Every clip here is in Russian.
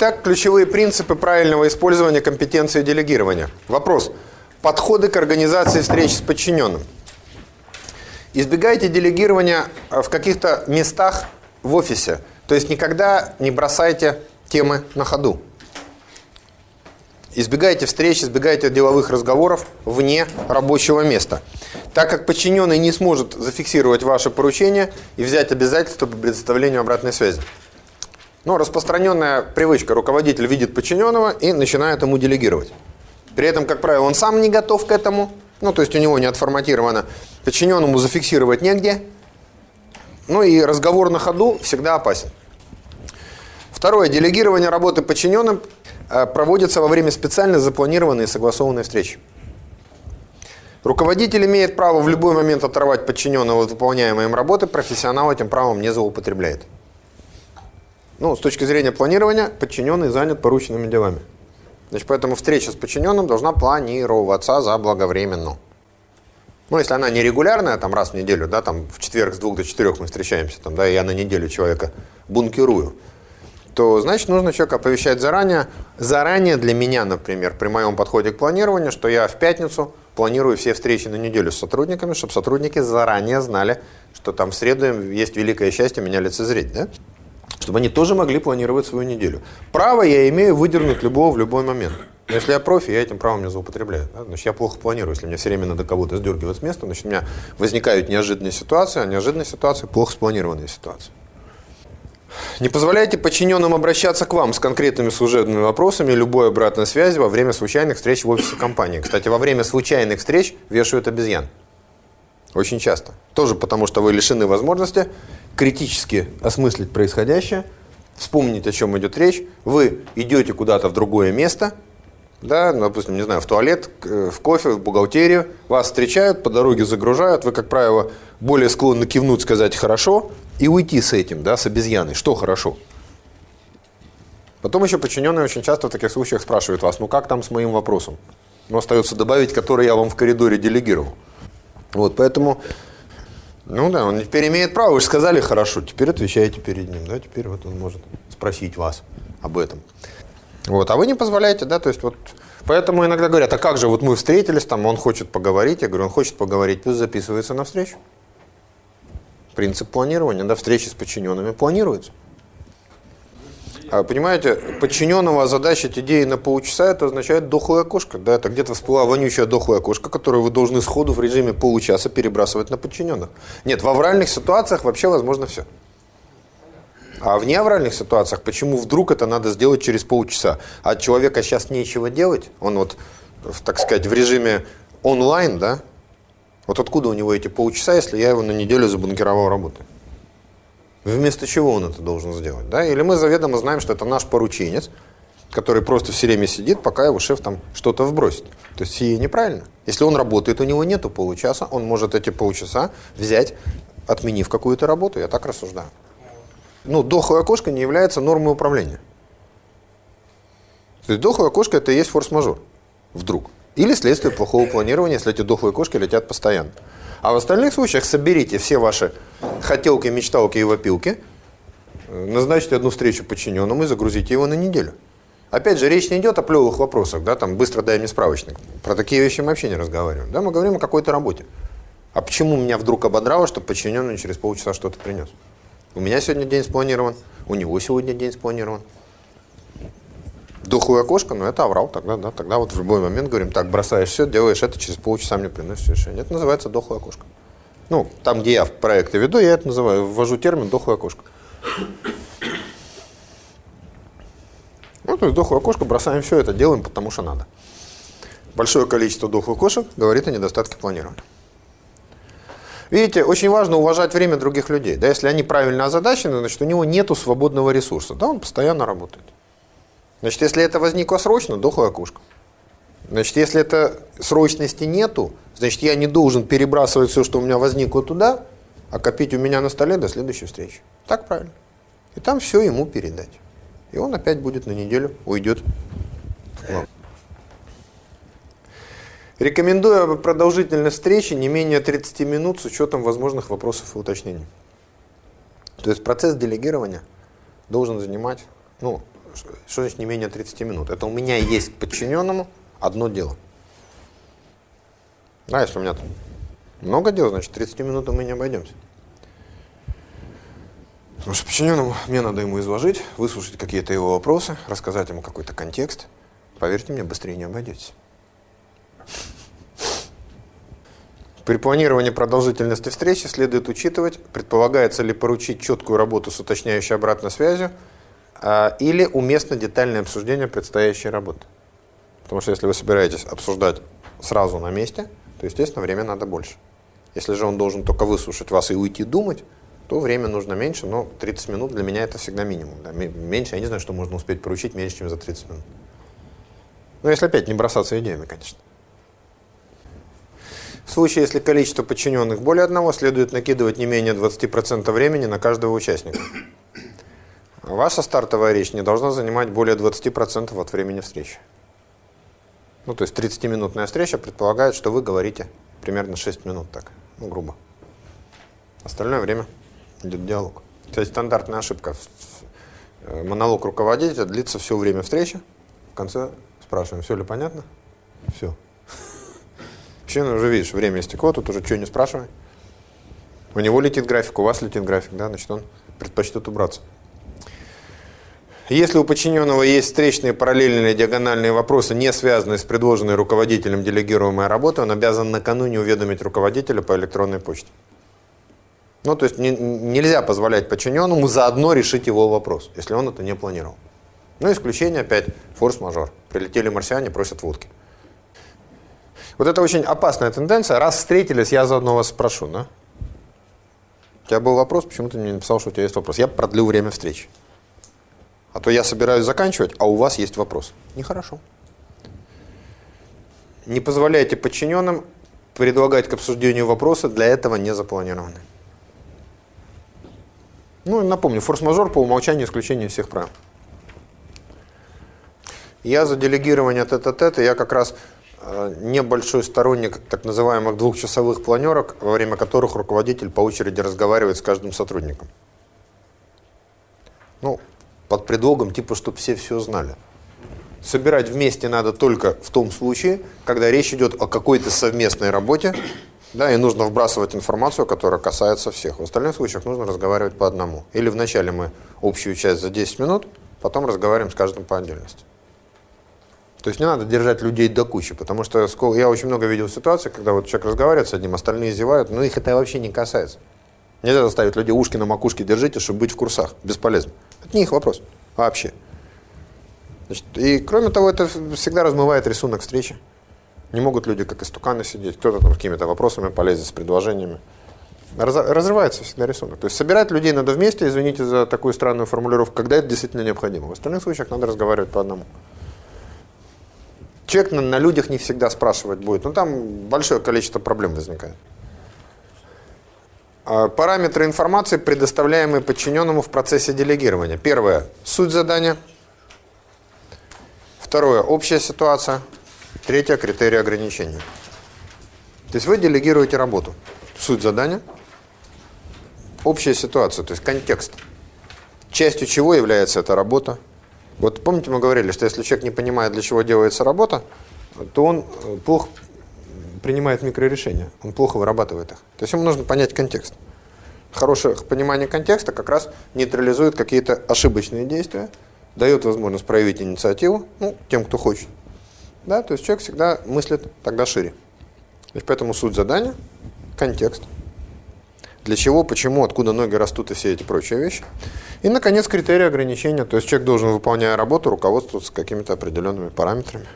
Итак, ключевые принципы правильного использования компетенции делегирования. Вопрос. Подходы к организации встреч с подчиненным. Избегайте делегирования в каких-то местах в офисе. То есть никогда не бросайте темы на ходу. Избегайте встреч, избегайте деловых разговоров вне рабочего места. Так как подчиненный не сможет зафиксировать ваше поручение и взять обязательства по предоставлению обратной связи. Но распространенная привычка, руководитель видит подчиненного и начинает ему делегировать. При этом, как правило, он сам не готов к этому, ну, то есть у него не отформатировано, подчиненному зафиксировать негде, ну и разговор на ходу всегда опасен. Второе. Делегирование работы подчиненным э, проводится во время специально запланированной и согласованной встречи. Руководитель имеет право в любой момент оторвать подчиненного от выполняемой им работы, профессионал этим правом не злоупотребляет. Ну, с точки зрения планирования, подчиненный занят порученными делами. Значит, поэтому встреча с подчиненным должна планироваться заблаговременно. Ну, если она не регулярная, там раз в неделю, да, там в четверг с двух до четырех мы встречаемся, там, да, и я на неделю человека бункерую, то, значит, нужно человека оповещать заранее. Заранее для меня, например, при моем подходе к планированию, что я в пятницу планирую все встречи на неделю с сотрудниками, чтобы сотрудники заранее знали, что там в среду есть великое счастье меня лицезреть, да? Чтобы они тоже могли планировать свою неделю. Право я имею выдернуть любого в любой момент. Но если я профи, я этим правом не злоупотребляю. Да? Значит, я плохо планирую. Если мне все время надо кого-то сдергивать с места, значит, у меня возникают неожиданные ситуации, а неожиданные ситуации – плохо спланированные ситуации. Не позволяйте подчиненным обращаться к вам с конкретными служебными вопросами любой обратной связи во время случайных встреч в офисе компании. Кстати, во время случайных встреч вешают обезьян. Очень часто. Тоже потому, что вы лишены возможности критически осмыслить происходящее, вспомнить, о чем идет речь. Вы идете куда-то в другое место, да, допустим, не знаю, в туалет, в кофе, в бухгалтерию, вас встречают, по дороге загружают, вы, как правило, более склонны кивнуть, сказать «хорошо» и уйти с этим, да, с обезьяной, что хорошо. Потом еще подчиненные очень часто в таких случаях спрашивают вас, ну как там с моим вопросом? Ну, остается добавить, который я вам в коридоре делегировал. Вот, поэтому, ну да, он теперь имеет право, вы же сказали хорошо, теперь отвечаете перед ним, да, теперь вот он может спросить вас об этом. Вот, а вы не позволяете, да, то есть вот, поэтому иногда говорят, а как же, вот мы встретились, там, он хочет поговорить, я говорю, он хочет поговорить, пусть записывается на встречу. Принцип планирования, да, встречи с подчиненными планируются. А, понимаете, подчиненного озадачить идеи на полчаса, это означает дохлая кошка. Да, это где-то всплыла вонючая дохлая кошка, которую вы должны сходу в режиме получаса перебрасывать на подчиненных. Нет, в авральных ситуациях вообще возможно все. А в неавральных ситуациях, почему вдруг это надо сделать через полчаса? А человека сейчас нечего делать, он вот, так сказать, в режиме онлайн, да? Вот откуда у него эти полчаса, если я его на неделю забанкировал работы? Вместо чего он это должен сделать? Да? Или мы заведомо знаем, что это наш порученец, который просто все время сидит, пока его шеф там что-то вбросит. То есть сие неправильно. Если он работает, у него нету получаса, он может эти полчаса взять, отменив какую-то работу. Я так рассуждаю. Ну, дохлое окошко не является нормой управления. То есть дохлое окошко это и есть форс-мажор. Вдруг. Или следствие плохого планирования, если эти дохлые кошки летят постоянно. А в остальных случаях соберите все ваши хотелки, мечталки и вопилки, назначьте одну встречу подчиненному и загрузите его на неделю. Опять же, речь не идет о плевых вопросах, да, там, быстро дай мне справочник. Про такие вещи мы вообще не разговариваем. Да, мы говорим о какой-то работе. А почему меня вдруг ободрало, что подчиненный через полчаса что-то принес? У меня сегодня день спланирован, у него сегодня день спланирован. Дохлое окошко, ну это аврал тогда, да, тогда вот в любой момент говорим, так, бросаешь все, делаешь это, через полчаса мне приносишь решение. Это называется дохлое окошко. Ну, там, где я в проекте веду, я это называю, ввожу термин дохлое окошко. Ну, то есть дохлое окошко, бросаем все это, делаем, потому что надо. Большое количество дохлых кошек говорит о недостатке планирования. Видите, очень важно уважать время других людей. Да, если они правильно озадачены, значит, у него нет свободного ресурса. Да, он постоянно работает. Значит, если это возникло срочно, дохлая окошко. Значит, если это срочности нету, значит, я не должен перебрасывать все, что у меня возникло туда, а копить у меня на столе до следующей встречи. Так правильно. И там все ему передать. И он опять будет на неделю, уйдет в Рекомендую продолжительность встречи не менее 30 минут с учетом возможных вопросов и уточнений. То есть процесс делегирования должен занимать ну, что значит не менее 30 минут? Это у меня есть к подчиненному одно дело. Да, если у меня там много дел, значит 30 минут мы не обойдемся. Потому что подчиненному мне надо ему изложить, выслушать какие-то его вопросы, рассказать ему какой-то контекст. Поверьте мне, быстрее не обойдетесь. При планировании продолжительности встречи следует учитывать, предполагается ли поручить четкую работу с уточняющей обратной связью или уместно детальное обсуждение предстоящей работы. Потому что если вы собираетесь обсуждать сразу на месте, то, естественно, время надо больше. Если же он должен только выслушать вас и уйти думать, то время нужно меньше, но 30 минут для меня это всегда минимум. Да. Меньше, я не знаю, что можно успеть поручить меньше, чем за 30 минут. Ну, если опять не бросаться идеями, конечно. В случае, если количество подчиненных более одного, следует накидывать не менее 20% времени на каждого участника. Ваша стартовая речь не должна занимать более 20% от времени встречи. Ну, то есть 30-минутная встреча предполагает, что вы говорите примерно 6 минут так, ну, грубо. Остальное время идет диалог. Кстати, стандартная ошибка. Э, монолог руководителя длится все время встречи. В конце спрашиваем, все ли понятно? Все. Вообще, ну, уже видишь, время истекло, тут уже что не спрашивай. У него летит график, у вас летит график, да, значит, он предпочтет убраться. Если у подчиненного есть встречные параллельные диагональные вопросы, не связанные с предложенной руководителем делегируемой работой, он обязан накануне уведомить руководителя по электронной почте. Ну, то есть не, нельзя позволять подчиненному заодно решить его вопрос, если он это не планировал. Ну, исключение опять, форс-мажор. Прилетели марсиане, просят водки. Вот это очень опасная тенденция. Раз встретились, я заодно вас спрошу, да? У тебя был вопрос, почему ты мне написал, что у тебя есть вопрос? Я продлю время встречи. А то я собираюсь заканчивать, а у вас есть вопрос. Нехорошо. Не позволяйте подчиненным предлагать к обсуждению вопросы, для этого не запланированы. Ну, напомню, форс-мажор по умолчанию исключение всех правил. Я за делегирование тет-а-тет, я как раз э, небольшой сторонник так называемых двухчасовых планерок, во время которых руководитель по очереди разговаривает с каждым сотрудником. Ну, под предлогом типа, чтобы все все знали. Собирать вместе надо только в том случае, когда речь идет о какой-то совместной работе, да, и нужно вбрасывать информацию, которая касается всех. В остальных случаях нужно разговаривать по одному. Или вначале мы общую часть за 10 минут, потом разговариваем с каждым по отдельности. То есть не надо держать людей до кучи, потому что я очень много видел ситуаций, когда вот человек разговаривает с одним, остальные зевают, но их это вообще не касается. Нельзя заставить людей ушки на макушке держите, чтобы быть в курсах. Бесполезно. Это не их вопрос. Вообще. Значит, и кроме того, это всегда размывает рисунок встречи. Не могут люди как истуканы сидеть, кто-то там какими-то вопросами полезет с предложениями. Раз, разрывается всегда рисунок. То есть собирать людей надо вместе, извините за такую странную формулировку, когда это действительно необходимо. В остальных случаях надо разговаривать по одному. Человек на, на людях не всегда спрашивать будет, но там большое количество проблем возникает. А, параметры информации, предоставляемые подчиненному в процессе делегирования. Первое – суть задания. Второе – общая ситуация. Третье – критерии ограничения. То есть вы делегируете работу. Суть задания, общая ситуация, то есть контекст. Частью чего является эта работа. Вот помните, мы говорили, что если человек не понимает, для чего делается работа, то он э, плохо принимает микрорешения, он плохо вырабатывает их. То есть ему нужно понять контекст. Хорошее понимание контекста как раз нейтрализует какие-то ошибочные действия, дает возможность проявить инициативу, ну, тем, кто хочет. Да, то есть человек всегда мыслит тогда шире. То есть поэтому суть задания, контекст, для чего, почему, откуда ноги растут и все эти прочие вещи. И, наконец, критерии ограничения. То есть человек должен, выполняя работу, руководствоваться какими-то определенными параметрами.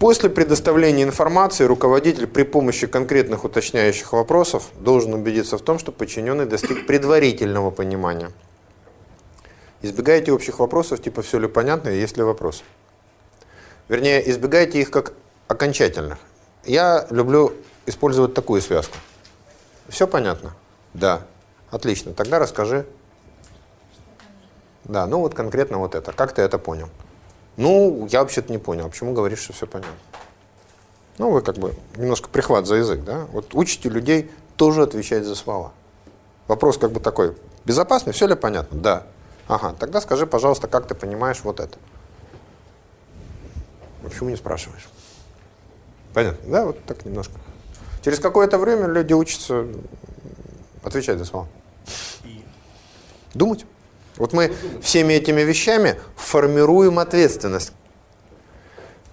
После предоставления информации руководитель при помощи конкретных уточняющих вопросов должен убедиться в том, что подчиненный достиг предварительного понимания. Избегайте общих вопросов, типа «все ли понятно» и «есть ли вопрос». Вернее, избегайте их как окончательных. Я люблю использовать такую связку. Все понятно? Да. Отлично. Тогда расскажи. Да, ну вот конкретно вот это. Как ты это понял? Ну, я вообще-то не понял, почему говоришь, что все понятно? Ну, вы как бы немножко прихват за язык, да? Вот учите людей тоже отвечать за слова. Вопрос как бы такой, безопасный, все ли понятно? Да. Ага, тогда скажи, пожалуйста, как ты понимаешь вот это? Почему не спрашиваешь? Понятно, да? Вот так немножко. Через какое-то время люди учатся отвечать за слова. Думать. Вот мы всеми этими вещами формируем ответственность.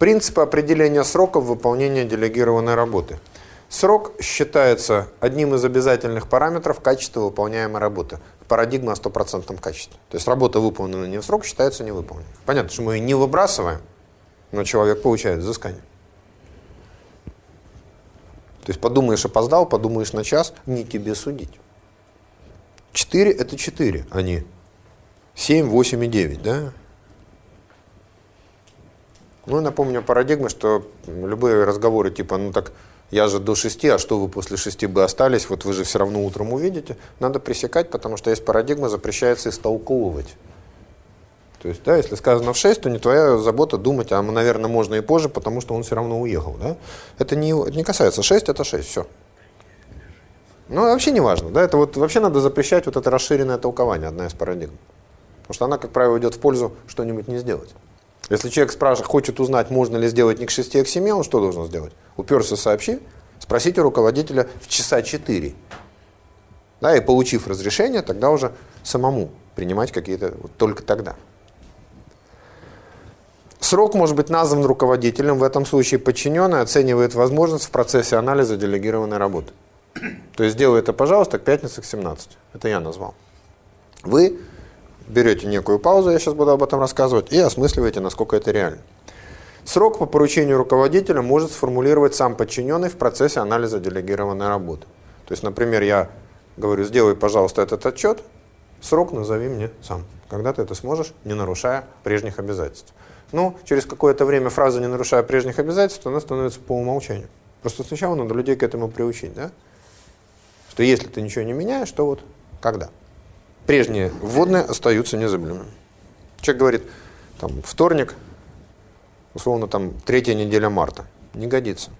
Принципы определения сроков выполнения делегированной работы. Срок считается одним из обязательных параметров качества выполняемой работы. Парадигма о стопроцентном качестве. То есть работа, выполнена не в срок, считается невыполненной. Понятно, что мы ее не выбрасываем, но человек получает взыскание. То есть подумаешь, опоздал, подумаешь на час, не тебе судить. 4 это 4, а не 7, 8 и 9, да? Ну, напомню парадигмы, что любые разговоры типа, ну так я же до 6, а что вы после 6 бы остались, вот вы же все равно утром увидите, надо пресекать, потому что есть парадигма, запрещается истолковывать. То есть, да, если сказано в 6, то не твоя забота думать, а, наверное, можно и позже, потому что он все равно уехал, да? Это не, это не касается 6, это 6, все. Ну, вообще не важно, да, это вот вообще надо запрещать вот это расширенное толкование, одна из парадигм. Потому что она, как правило, идет в пользу что-нибудь не сделать. Если человек спрашивает, хочет узнать, можно ли сделать не к 6, а к 7, он что должен сделать? Уперся, сообщи, спросите руководителя в часа 4. Да, и получив разрешение, тогда уже самому принимать какие-то, вот только тогда. Срок может быть назван руководителем, в этом случае подчиненный оценивает возможность в процессе анализа делегированной работы. То есть сделай это, пожалуйста, к пятнице к 17. Это я назвал. Вы берете некую паузу, я сейчас буду об этом рассказывать, и осмысливаете, насколько это реально. Срок по поручению руководителя может сформулировать сам подчиненный в процессе анализа делегированной работы. То есть, например, я говорю, сделай, пожалуйста, этот отчет, срок назови мне сам. Когда ты это сможешь, не нарушая прежних обязательств. Ну, через какое-то время фраза «не нарушая прежних обязательств» она становится по умолчанию. Просто сначала надо людей к этому приучить, да? Что если ты ничего не меняешь, то вот когда? Прежние вводные остаются незыблемыми. Человек говорит, там, вторник, условно, там, третья неделя марта. Не годится.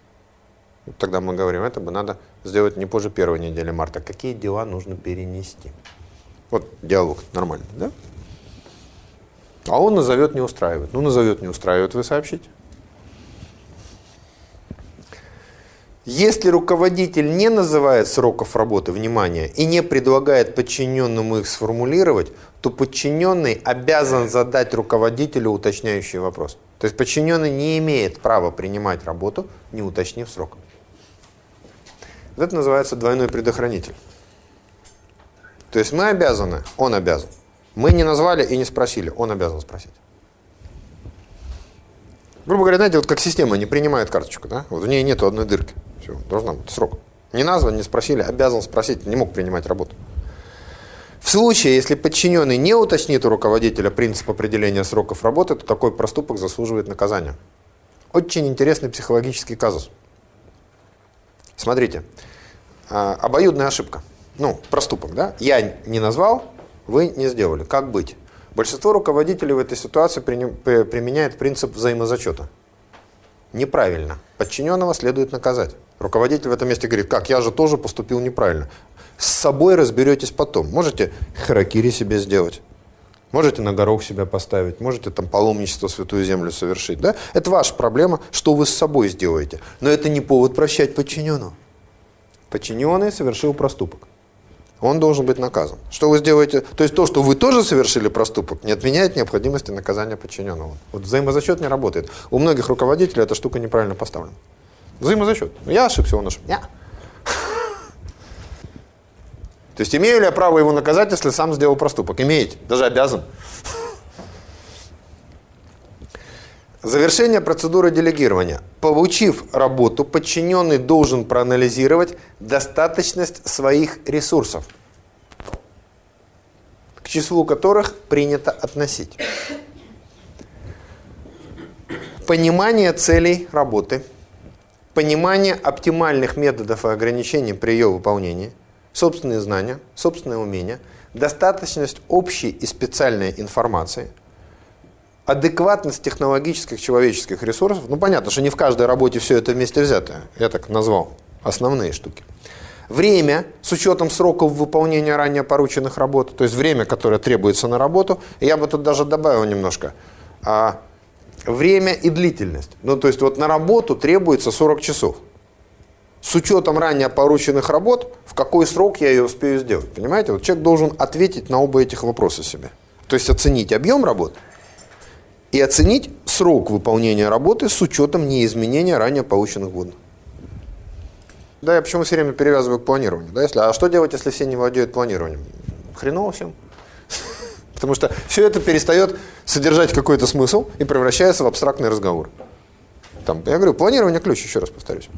Вот тогда мы говорим, это бы надо сделать не позже первой недели марта. Какие дела нужно перенести? Вот диалог нормальный, да? А он назовет не устраивает. Ну, назовет не устраивает, вы сообщите. Если руководитель не называет сроков работы, внимания, и не предлагает подчиненному их сформулировать, то подчиненный обязан задать руководителю уточняющий вопрос. То есть подчиненный не имеет права принимать работу, не уточнив срок. Это называется двойной предохранитель. То есть мы обязаны, он обязан. Мы не назвали и не спросили, он обязан спросить. Грубо говоря, знаете, вот как система не принимает карточку, да? Вот в ней нету одной дырки. Все, должна быть срок. Не назван, не спросили, обязан спросить, не мог принимать работу. В случае, если подчиненный не уточнит у руководителя принцип определения сроков работы, то такой проступок заслуживает наказания. Очень интересный психологический казус. Смотрите, а, обоюдная ошибка. Ну, проступок, да? Я не назвал, вы не сделали. Как быть? Большинство руководителей в этой ситуации применяет принцип взаимозачета. Неправильно. Подчиненного следует наказать. Руководитель в этом месте говорит, как, я же тоже поступил неправильно. С собой разберетесь потом. Можете харакири себе сделать. Можете на горох себя поставить, можете там паломничество Святую Землю совершить. Да? Это ваша проблема, что вы с собой сделаете. Но это не повод прощать подчиненного. Подчиненный совершил проступок. Он должен быть наказан. Что вы сделаете? То есть то, что вы тоже совершили проступок, не отменяет необходимости наказания подчиненного. Вот взаимозачет не работает. У многих руководителей эта штука неправильно поставлена. Взаимозачет. Я ошибся, он ошибся. Я. То есть имею ли я право его наказать, если сам сделал проступок? Имеете, даже обязан. Завершение процедуры делегирования. Получив работу, подчиненный должен проанализировать достаточность своих ресурсов, к числу которых принято относить. Понимание целей работы – понимание оптимальных методов и ограничений при ее выполнении, собственные знания, собственные умения, достаточность общей и специальной информации, адекватность технологических человеческих ресурсов. Ну, понятно, что не в каждой работе все это вместе взято. Я так назвал основные штуки. время с учетом сроков выполнения ранее порученных работ, то есть время, которое требуется на работу. Я бы тут даже добавил немножко. А, время и длительность. Ну, то есть вот на работу требуется 40 часов. С учетом ранее порученных работ, в какой срок я ее успею сделать. Понимаете? Вот человек должен ответить на оба этих вопроса себе. То есть оценить объем работ и оценить срок выполнения работы с учетом неизменения ранее полученных водных. Да, я почему все время перевязываю к планированию. Да, если, а что делать, если все не владеют планированием? Хреново всем. Потому что все это перестает содержать какой-то смысл и превращается в абстрактный разговор. Там, я говорю, планирование ключ, еще раз повторюсь.